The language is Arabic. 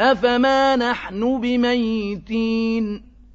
أفما نحن بميتين